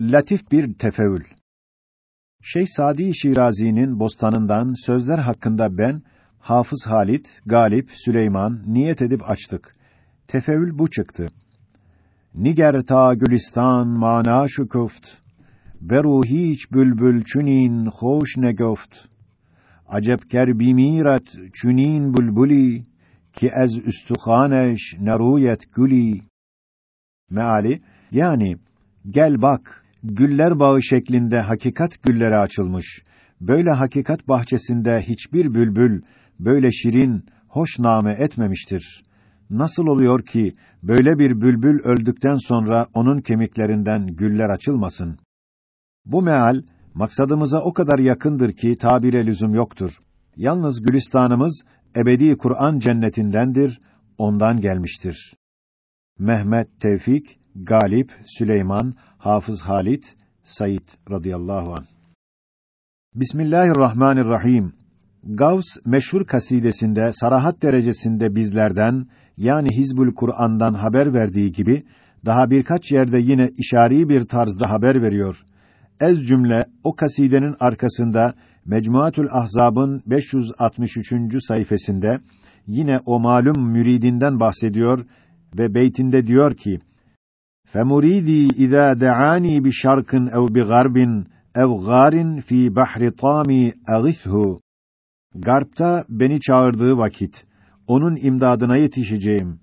Latif bir tefeül. Şeyh Sadi Şirazi'nin bostanından sözler hakkında ben Hafız Halit, Galip, Süleyman niyet edip açtık. Tefeül bu çıktı. Niger ta Gülistan mana şu kuft. Beru hiç bülbül çünin hoş ne goft. Acep ker bimirat çünin bülbüli ki ez üstühaneş neruyet güli. Meali yani gel bak güller bağı şeklinde hakikat gülleri açılmış. Böyle hakikat bahçesinde hiçbir bülbül böyle şirin, hoş name etmemiştir. Nasıl oluyor ki böyle bir bülbül öldükten sonra onun kemiklerinden güller açılmasın? Bu meal maksadımıza o kadar yakındır ki tabire lüzum yoktur. Yalnız gülistanımız ebedi Kur'an cennetindendir, ondan gelmiştir. Mehmet Tevfik, Galip, Süleyman, Hafız Halit, Said radıyallahu an. Bismillahirrahmanirrahim. Gavs meşhur kasidesinde sarahat derecesinde bizlerden yani Hizbul Kur'an'dan haber verdiği gibi daha birkaç yerde yine işari bir tarzda haber veriyor. Ez cümle o kasidenin arkasında Mecmuatül Ahzab'ın 563. sayfasında yine o malum müridinden bahsediyor ve beytinde diyor ki: "Femuridi iza da'ani bi şarkın ev bi garbin ev garin fi bahri tami aghithu." Garpta beni çağırdığı vakit onun imdadına yetişeceğim.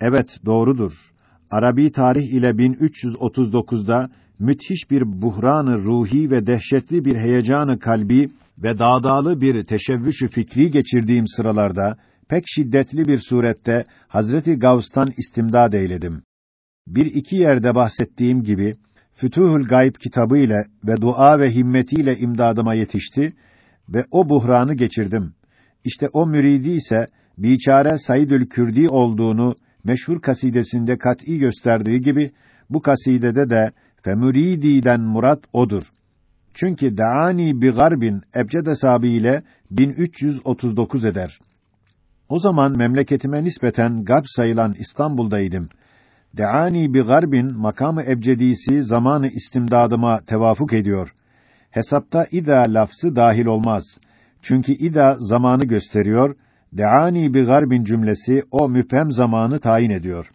Evet doğrudur. Arabi tarih ile 1339'da müthiş bir buhranı ruhi ve dehşetli bir heyecanı kalbi ve dağdağlı bir teşebbüsü fikri geçirdiğim sıralarda pek şiddetli bir surette Hazreti Gavs'tan istimdad eyledim. Bir iki yerde bahsettiğim gibi Fütuhul Gayb kitabı ile ve dua ve himmetiyle imdadıma yetişti ve o buhranı geçirdim. İşte o müridi ise biçare Saidül Kürdi olduğunu meşhur kasidesinde kat'î gösterdiği gibi bu kasidede de femürididen murat odur. Çünkü daani bi garbin ebced hesabı ile 1339 eder. O zaman memleketime nispeten garp sayılan İstanbul'daydım. Deani bi garbin makamı ebcedisi zamanı istimdadıma tevafuk ediyor. Hesapta ida lafzı dahil olmaz. Çünkü ida zamanı gösteriyor, deani bi garbin cümlesi o müphem zamanı tayin ediyor.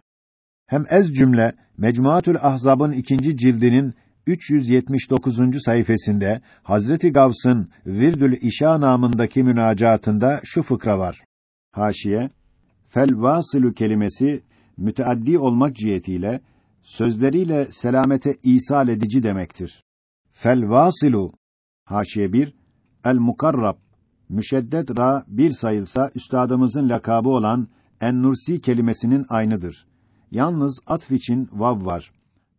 Hem ez cümle Mecmuatül Ahzab'ın ikinci cildinin 379. sayfasında Hazreti Gavs'ın Virdül İşa namındaki münacatında şu fıkra var. Haşiye fel vasılu kelimesi müteaddi olmak cihetiyle sözleriyle selamete isal edici demektir. Fel vasilu haşiye bir el mukarrab müşeddet ra bir sayılsa üstadımızın lakabı olan en-Nursi kelimesinin aynıdır. Yalnız atf için vav var.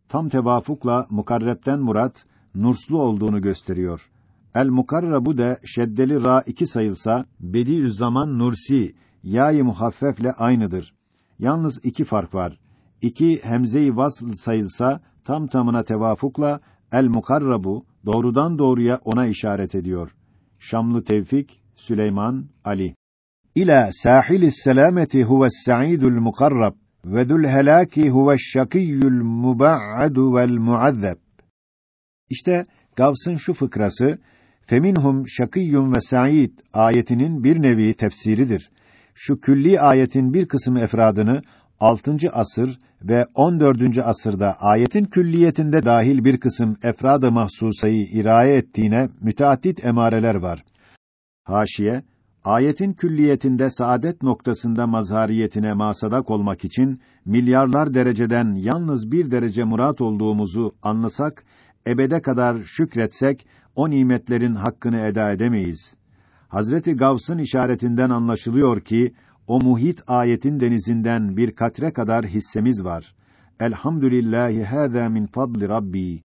Tam tevafukla mukarrepten murat nurslu olduğunu gösteriyor. El mukarrabu de şeddeli ra iki sayılsa Bediüzzaman Nursi yâ-i muhaffefle aynıdır. Yalnız iki fark var. İki hemze-i vasl sayılsa tam tamına tevafukla el mukarrabu doğrudan doğruya ona işaret ediyor. Şamlı Tevfik Süleyman Ali İlâ sâhilis selameti huves sa'idul mukarrab ve dul helaki huveş şakiyyul muba'adu vel muazzeb. İşte Gavs'ın şu fıkrası Feminhum şakiyyun ve sa'id ayetinin bir nevi tefsiridir. Şu külli ayetin bir kısım efradını 6. asır ve 14. asırda ayetin külliyetinde dahil bir kısım efrad-ı mahsusayı iraye ettiğine müteaddit emareler var. Haşiye Ayetin külliyetinde saadet noktasında mazhariyetine masadak olmak için milyarlar dereceden yalnız bir derece murat olduğumuzu anlasak, ebede kadar şükretsek o nimetlerin hakkını eda edemeyiz. Hazreti Gavs'ın işaretinden anlaşılıyor ki o muhit ayetin denizinden bir katre kadar hissemiz var. Elhamdülillahi hâzâ min fadli rabbi.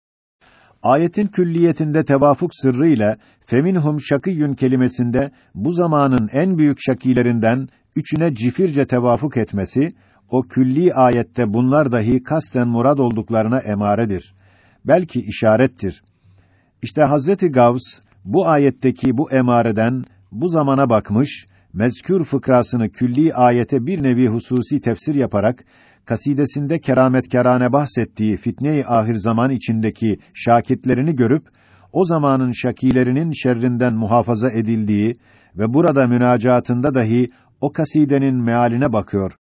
Ayetin külliyetinde tevafuk sırrı ile feminhum şakiyun kelimesinde bu zamanın en büyük şakilerinden üçüne cifirce tevafuk etmesi o külli ayette bunlar dahi kasten murad olduklarına emaredir. Belki işarettir. İşte Hazreti Gavs bu ayetteki bu emareden bu zamana bakmış, mezkür fıkrasını külli ayete bir nevi hususi tefsir yaparak kasidesinde kerametkârane bahsettiği fitne-i ahir zaman içindeki şakitlerini görüp o zamanın şakilerinin şerrinden muhafaza edildiği ve burada münacatında dahi o kasidenin mealine bakıyor.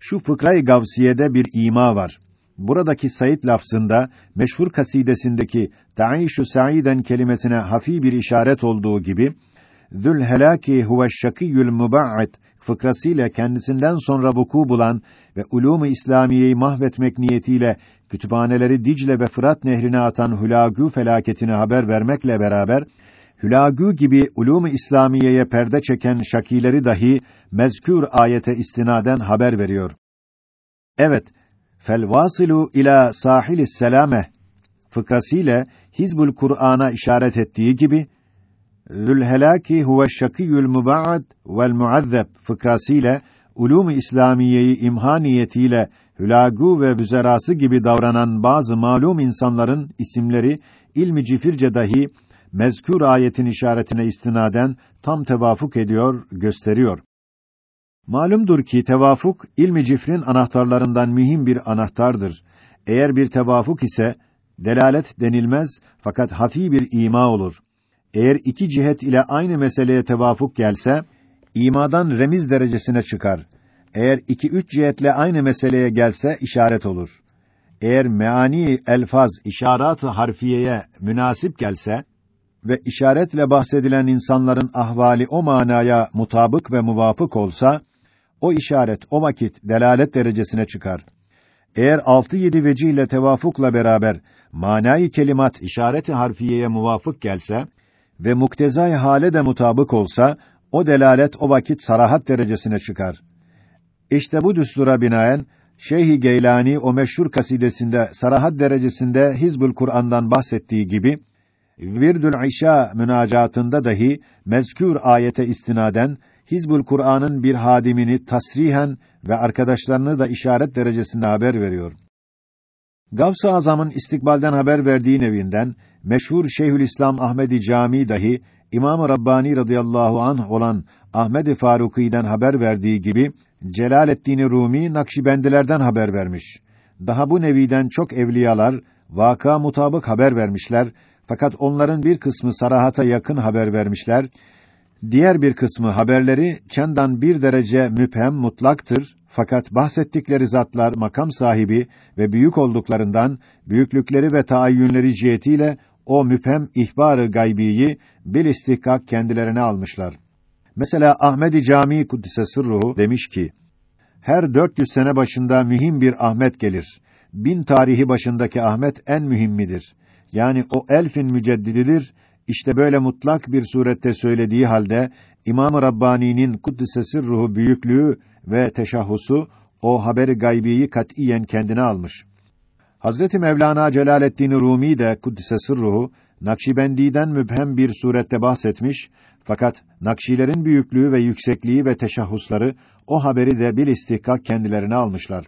Şu fıkra-i gavsiyede bir ima var. Buradaki Said lafzında meşhur kasidesindeki "Ta'işu sa'iden" kelimesine hafi bir işaret olduğu gibi "Zül helaki huve'ş-şakiyyül muba'id" fıkrasıyla kendisinden sonra vuku bulan ve ulûm-u İslamiyeyi mahvetmek niyetiyle kütüphaneleri Dicle ve Fırat nehrine atan Hülagü felaketini haber vermekle beraber Hülagü gibi ulûm-u İslamiyeye perde çeken şakileri dahi mezkür ayete istinaden haber veriyor. Evet, fel vasilu ila sahilis selame fıkrasıyla Hizbul Kur'an'a işaret ettiği gibi Zül helaki huve şakiyül muba'ad vel muazzeb fıkrasıyla ulûm-u İslamiyeyi imha niyetiyle hülagu ve büzerası gibi davranan bazı malum insanların isimleri ilmi cifirce dahi mezkür ayetin işaretine istinaden tam tevafuk ediyor, gösteriyor. Malumdur ki tevafuk ilmi cifrin anahtarlarından mühim bir anahtardır. Eğer bir tevafuk ise delalet denilmez fakat hafi bir ima olur. Eğer iki cihet ile aynı meseleye tevafuk gelse imadan remiz derecesine çıkar. Eğer iki üç cihetle aynı meseleye gelse işaret olur. Eğer meani elfaz işaret-ı harfiyeye münasip gelse ve işaretle bahsedilen insanların ahvali o manaya mutabık ve muvafık olsa o işaret o vakit delalet derecesine çıkar. Eğer altı yedi veci ile tevafukla beraber manayı kelimat işareti harfiyeye muvafık gelse ve muktezai hale de mutabık olsa o delalet o vakit sarahat derecesine çıkar. İşte bu düstura binaen Şeyh Geylani o meşhur kasidesinde sarahat derecesinde Hizbul Kur'an'dan bahsettiği gibi Virdül İşa münacatında dahi mezkür ayete istinaden Hizbul Kur'an'ın bir hadimini tasrihen ve arkadaşlarını da işaret derecesinde haber veriyor. Gavs-ı Azam'ın istikbalden haber verdiği nevinden meşhur Şeyhülislam Ahmedi Cami dahi İmam-ı Rabbani radıyallahu anh olan Ahmed-i Faruki'den haber verdiği gibi Celaleddin Rumi Nakşibendilerden haber vermiş. Daha bu neviden çok evliyalar vaka mutabık haber vermişler fakat onların bir kısmı sarahata yakın haber vermişler. Diğer bir kısmı haberleri çendan bir derece müphem mutlaktır fakat bahsettikleri zatlar makam sahibi ve büyük olduklarından büyüklükleri ve taayyünleri cihetiyle o müphem ihbar-ı gaybiyi bil istihkak kendilerine almışlar. Mesela Ahmedi Camii Kuddise Sırruhu demiş ki: Her 400 sene başında mühim bir Ahmet gelir. Bin tarihi başındaki Ahmet en mühimmidir. Yani o elfin müceddididir. İşte böyle mutlak bir surette söylediği halde İmam-ı Rabbani'nin Kuddise Sırruhu büyüklüğü ve teşahhusu o haberi gaybiyi katiyen kendine almış. Hazreti Mevlana Celaleddin Rumi de Kuddise Sırruhu Nakşibendi'den mübhem bir surette bahsetmiş fakat Nakşilerin büyüklüğü ve yüksekliği ve teşahhusları o haberi de bil istihkak kendilerine almışlar.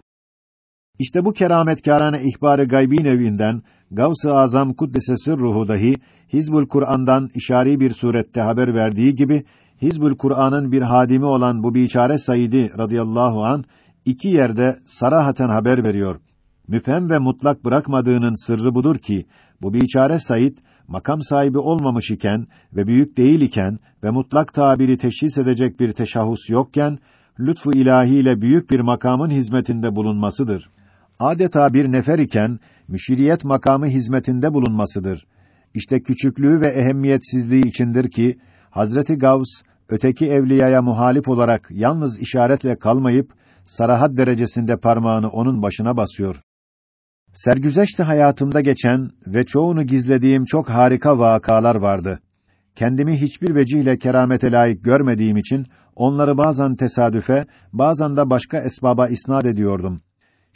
İşte bu kerametkârane ihbarı gaybi nevinden Gavs-ı Azam Kuddise Sırruhu dahi Hizbul Kur'an'dan işari bir surette haber verdiği gibi Hizbul Kur'an'ın bir hadimi olan bu biçare Said'i radıyallahu an iki yerde sarahaten haber veriyor. Müfhem ve mutlak bırakmadığının sırrı budur ki bu biçare Said makam sahibi olmamış iken ve büyük değil iken ve mutlak tabiri teşhis edecek bir teşahhus yokken lütfu ilahiyle büyük bir makamın hizmetinde bulunmasıdır. Adeta bir nefer iken müşiriyet makamı hizmetinde bulunmasıdır. İşte küçüklüğü ve ehemmiyetsizliği içindir ki Hazreti Gavs öteki evliyaya muhalif olarak yalnız işaretle kalmayıp sarahat derecesinde parmağını onun başına basıyor. Sergüzeşte hayatımda geçen ve çoğunu gizlediğim çok harika vakalar vardı. Kendimi hiçbir vecihle keramete layık görmediğim için onları bazen tesadüfe, bazen de başka esbaba isnad ediyordum.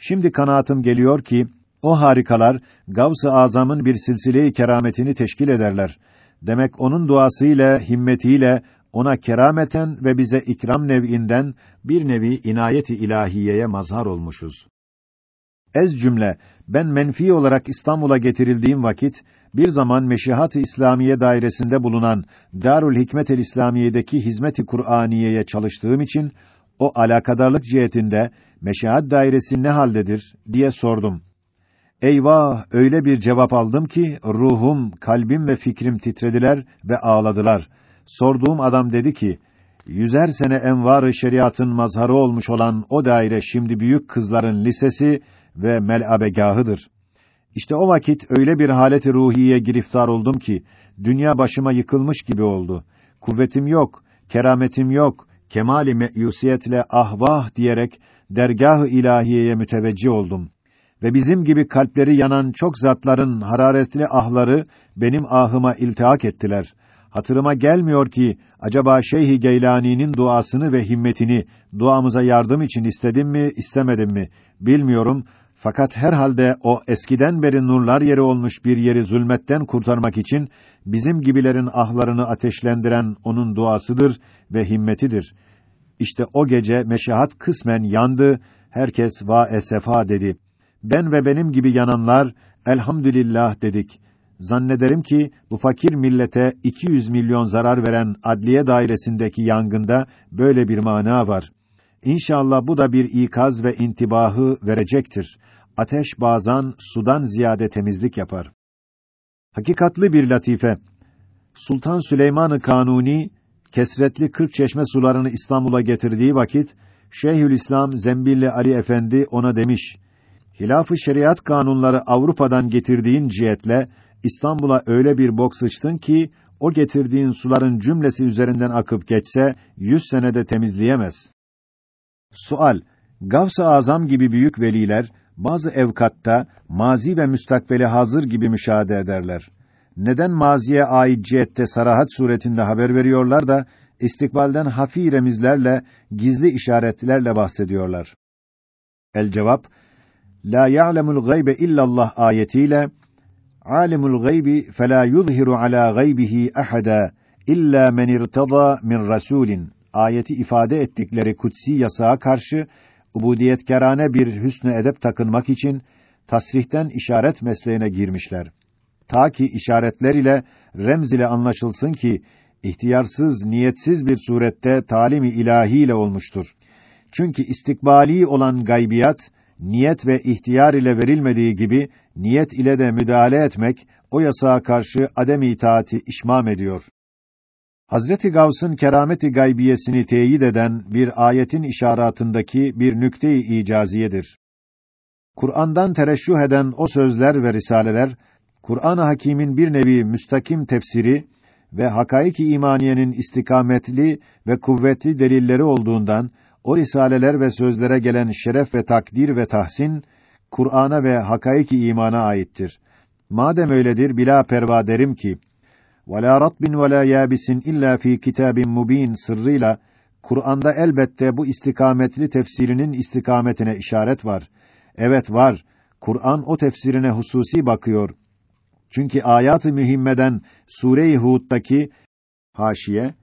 Şimdi kanaatim geliyor ki o harikalar Gavs-ı Azam'ın bir silsile-i kerametini teşkil ederler. Demek onun duasıyla, himmetiyle ona kerameten ve bize ikram nev'inden bir nevi inayeti ilahiyeye mazhar olmuşuz. Ez cümle ben menfi olarak İstanbul'a getirildiğim vakit bir zaman Meşihat-ı İslamiye dairesinde bulunan Darül Hikmet el İslamiye'deki hizmet-i Kur'aniye'ye çalıştığım için o alakadarlık cihetinde meşahat dairesi ne haldedir diye sordum. Eyvah, öyle bir cevap aldım ki ruhum, kalbim ve fikrim titrediler ve ağladılar. Sorduğum adam dedi ki: Yüzer sene envar-ı şeriatın mazharı olmuş olan o daire şimdi büyük kızların lisesi ve melabegahıdır. İşte o vakit öyle bir haleti ruhiye giriftar oldum ki dünya başıma yıkılmış gibi oldu. Kuvvetim yok, kerametim yok. Kemali meyusiyetle ahvah diyerek dergah-ı ilahiyeye müteveccih oldum. Ve bizim gibi kalpleri yanan çok zatların hararetli ahları benim ahıma iltihak ettiler. Hatırıma gelmiyor ki acaba Şeyh-i Geylani'nin duasını ve himmetini duamıza yardım için istedim mi, istemedim mi bilmiyorum. Fakat herhalde o eskiden beri nurlar yeri olmuş bir yeri zulmetten kurtarmak için bizim gibilerin ahlarını ateşlendiren onun duasıdır ve himmetidir. İşte o gece meşahat kısmen yandı, herkes va esefa dedi. Ben ve benim gibi yananlar elhamdülillah dedik. Zannederim ki bu fakir millete 200 milyon zarar veren adliye dairesindeki yangında böyle bir mana var. İnşallah bu da bir ikaz ve intibahı verecektir. Ateş bazen sudan ziyade temizlik yapar. Hakikatlı bir latife. Sultan Süleyman-ı Kanuni kesretli kırk çeşme sularını İstanbul'a getirdiği vakit Şeyhülislam Zembilli Ali Efendi ona demiş: Hilaf-ı şeriat kanunları Avrupa'dan getirdiğin cihetle İstanbul'a öyle bir bok sıçtın ki o getirdiğin suların cümlesi üzerinden akıp geçse yüz senede temizleyemez. Sual: Gavs-ı Azam gibi büyük veliler bazı evkatta mazi ve müstakbeli hazır gibi müşahede ederler. Neden maziye ait cihette sarahat suretinde haber veriyorlar da istikbalden hafi remizlerle, gizli işaretlerle bahsediyorlar? El cevap: La ya'lemul gaybe illallah ayetiyle alimul gaybi fela yuzhiru ala gaybihi ahada illa men irtada min rasulin ayeti ifade ettikleri kutsi yasağa karşı ubudiyetkarane bir hüsnü edep takınmak için tasrihten işaret mesleğine girmişler. Ta ki işaretler ile remz ile anlaşılsın ki ihtiyarsız, niyetsiz bir surette talimi ilahi ile olmuştur. Çünkü istikbali olan gaybiyat niyet ve ihtiyar ile verilmediği gibi niyet ile de müdahale etmek o yasağa karşı adem itaati işmam ediyor. Hazreti Gavs'ın kerameti gaybiyesini teyit eden bir ayetin işaretindeki bir nükte-i icaziyedir. Kur'an'dan tereşşuh eden o sözler ve risaleler Kur'an-ı Hakîm'in bir nevi müstakim tefsiri ve hakaiki imaniyenin istikametli ve kuvvetli delilleri olduğundan o risaleler ve sözlere gelen şeref ve takdir ve tahsin Kur'an'a ve hakaiki imana aittir. Madem öyledir bila perva derim ki ve la ratbin ve la yabisin illa fi kitabin mubin sırrıyla Kur'an'da elbette bu istikametli tefsirinin istikametine işaret var. Evet var. Kur'an o tefsirine hususi bakıyor. Çünkü ayat-ı mühimmeden Sure-i Hud'daki haşiye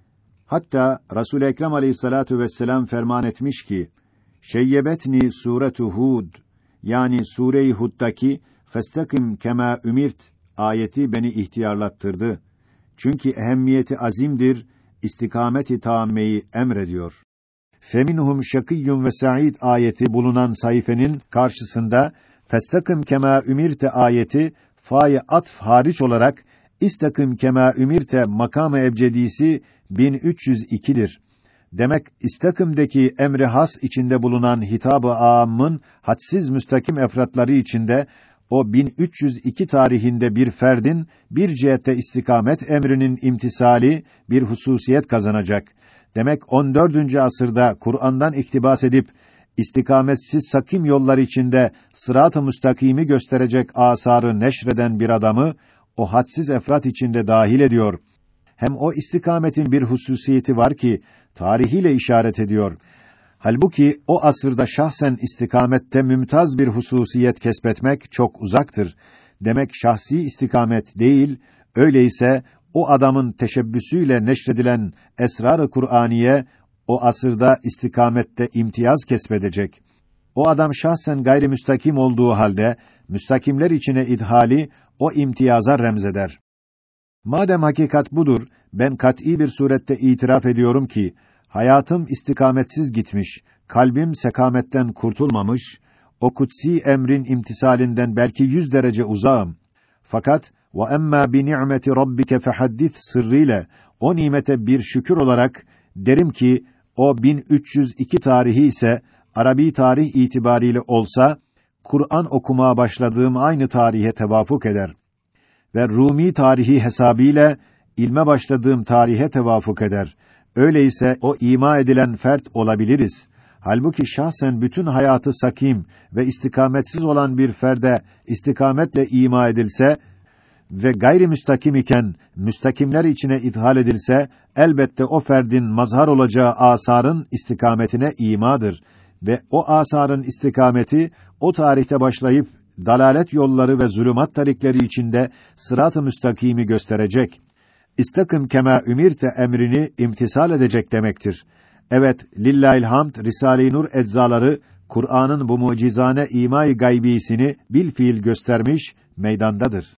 hatta Resul Ekrem Aleyhissalatu vesselam ferman etmiş ki: "Şeyyebetni suretu Hud" yani Sure-i Hud'daki "Festakim kema ümirt" ayeti beni ihtiyarlattırdı. Çünkü ehemmiyeti azimdir, istikameti taammeyi emrediyor. Feminhum şakiyyun ve sa'id ayeti bulunan sayfenin karşısında festakim kema ümirte ayeti fa'yı atf hariç olarak istakım kema ümirte makamı ebcedisi 1302'dir. Demek istakımdaki emri has içinde bulunan hitabı âmmın hadsiz müstakim efratları içinde o 1302 tarihinde bir ferdin bir cihette istikamet emrinin imtisali bir hususiyet kazanacak. Demek 14. asırda Kur'an'dan iktibas edip istikametsiz sakim yollar içinde sırat-ı müstakimi gösterecek asarı neşreden bir adamı o hadsiz efrat içinde dahil ediyor. Hem o istikametin bir hususiyeti var ki tarihiyle işaret ediyor. Halbuki o asırda şahsen istikamette mümtaz bir hususiyet kesbetmek çok uzaktır. Demek şahsi istikamet değil, öyleyse o adamın teşebbüsüyle neşredilen esrar-ı Kur'aniye o asırda istikamette imtiyaz kesbedecek. O adam şahsen gayri müstakim olduğu halde müstakimler içine idhali o imtiyaza remzeder. Madem hakikat budur, ben kat'î bir surette itiraf ediyorum ki hayatım istikametsiz gitmiş, kalbim sekametten kurtulmamış, o kutsi emrin imtisalinden belki yüz derece uzağım. Fakat ve emma bi ni'meti rabbike fehaddis sırrıyla o nimete bir şükür olarak derim ki o 1302 tarihi ise Arabi tarih itibariyle olsa Kur'an okumaya başladığım aynı tarihe tevafuk eder ve Rumi tarihi hesabıyla ilme başladığım tarihe tevafuk eder. Öyleyse o ima edilen fert olabiliriz. Halbuki şahsen bütün hayatı sakim ve istikametsiz olan bir ferde istikametle ima edilse ve gayri müstakim iken müstakimler içine ithal edilse elbette o ferdin mazhar olacağı asarın istikametine imadır ve o asarın istikameti o tarihte başlayıp dalalet yolları ve zulümat tarikleri içinde sırat-ı müstakimi gösterecek. İstakim kema ümirte emrini imtisal edecek demektir. Evet, lillahil hamd Risale-i Nur eczaları Kur'an'ın bu mucizane imay gaybisini bil fiil göstermiş meydandadır.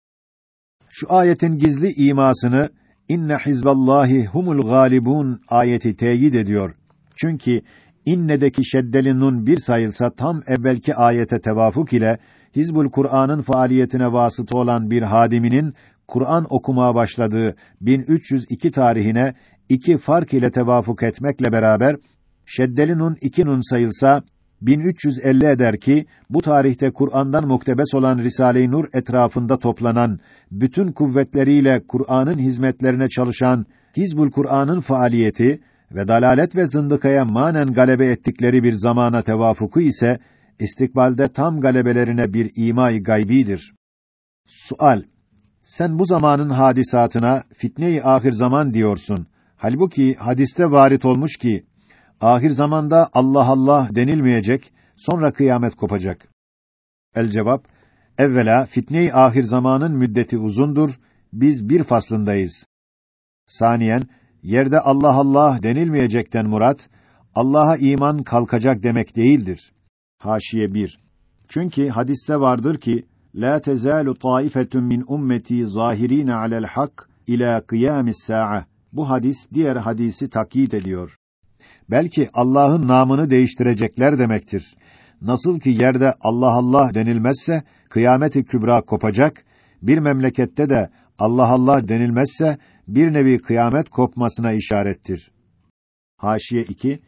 Şu ayetin gizli imasını inne hizballahi humul galibun ayeti teyit ediyor. Çünkü innedeki şeddeli nun bir sayılsa tam evvelki ayete tevafuk ile Hizbul Kur'an'ın faaliyetine vasıta olan bir hadiminin Kur'an okumaya başladığı 1302 tarihine iki fark ile tevafuk etmekle beraber şeddeli nun iki nun sayılsa 1350 eder ki bu tarihte Kur'an'dan muktebes olan Risale-i Nur etrafında toplanan bütün kuvvetleriyle Kur'an'ın hizmetlerine çalışan Hizbul Kur'an'ın faaliyeti ve dalalet ve zındıkaya manen galebe ettikleri bir zamana tevafuku ise istikbalde tam galebelerine bir imay gaybidir. Sual: Sen bu zamanın hadisatına fitne-i ahir zaman diyorsun. Halbuki hadiste varit olmuş ki ahir zamanda Allah Allah denilmeyecek, sonra kıyamet kopacak. El cevap: Evvela fitne-i ahir zamanın müddeti uzundur. Biz bir faslındayız. Saniyen yerde Allah Allah denilmeyecekten murat Allah'a iman kalkacak demek değildir. Haşiye 1. Çünkü hadiste vardır ki la tezalu taifetun min ummeti zahirin alel hak ila kıyamis sa'a. Bu hadis diğer hadisi takyit ediyor. Belki Allah'ın namını değiştirecekler demektir. Nasıl ki yerde Allah Allah denilmezse kıyameti kübra kopacak, bir memlekette de Allah Allah denilmezse bir nevi kıyamet kopmasına işarettir. Haşiye 2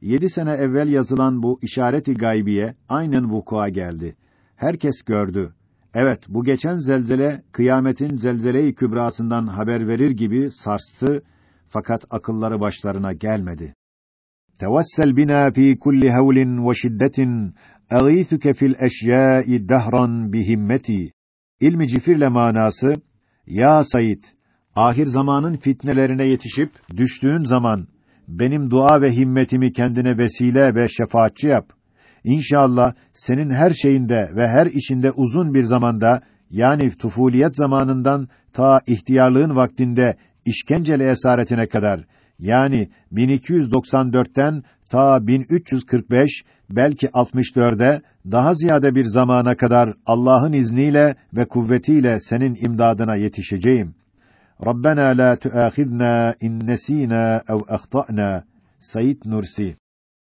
Yedi sene evvel yazılan bu işareti gaybiye aynen vukua geldi. Herkes gördü. Evet, bu geçen zelzele kıyametin zelzele-i kübrasından haber verir gibi sarstı fakat akılları başlarına gelmedi. Tevessel bina fi kulli havlin ve şiddetin agîthuke fil eşyâ'i dehran bihimmeti. İlmi cifirle manası ya Said ahir zamanın fitnelerine yetişip düştüğün zaman benim dua ve himmetimi kendine vesile ve şefaatçi yap. İnşallah senin her şeyinde ve her işinde uzun bir zamanda yani tufuliyet zamanından ta ihtiyarlığın vaktinde işkenceli esaretine kadar yani 1294'ten ta 1345 belki 64'e daha ziyade bir zamana kadar Allah'ın izniyle ve kuvvetiyle senin imdadına yetişeceğim. Rabbena la tuahidna in nesina ev ahtana. Said Nursi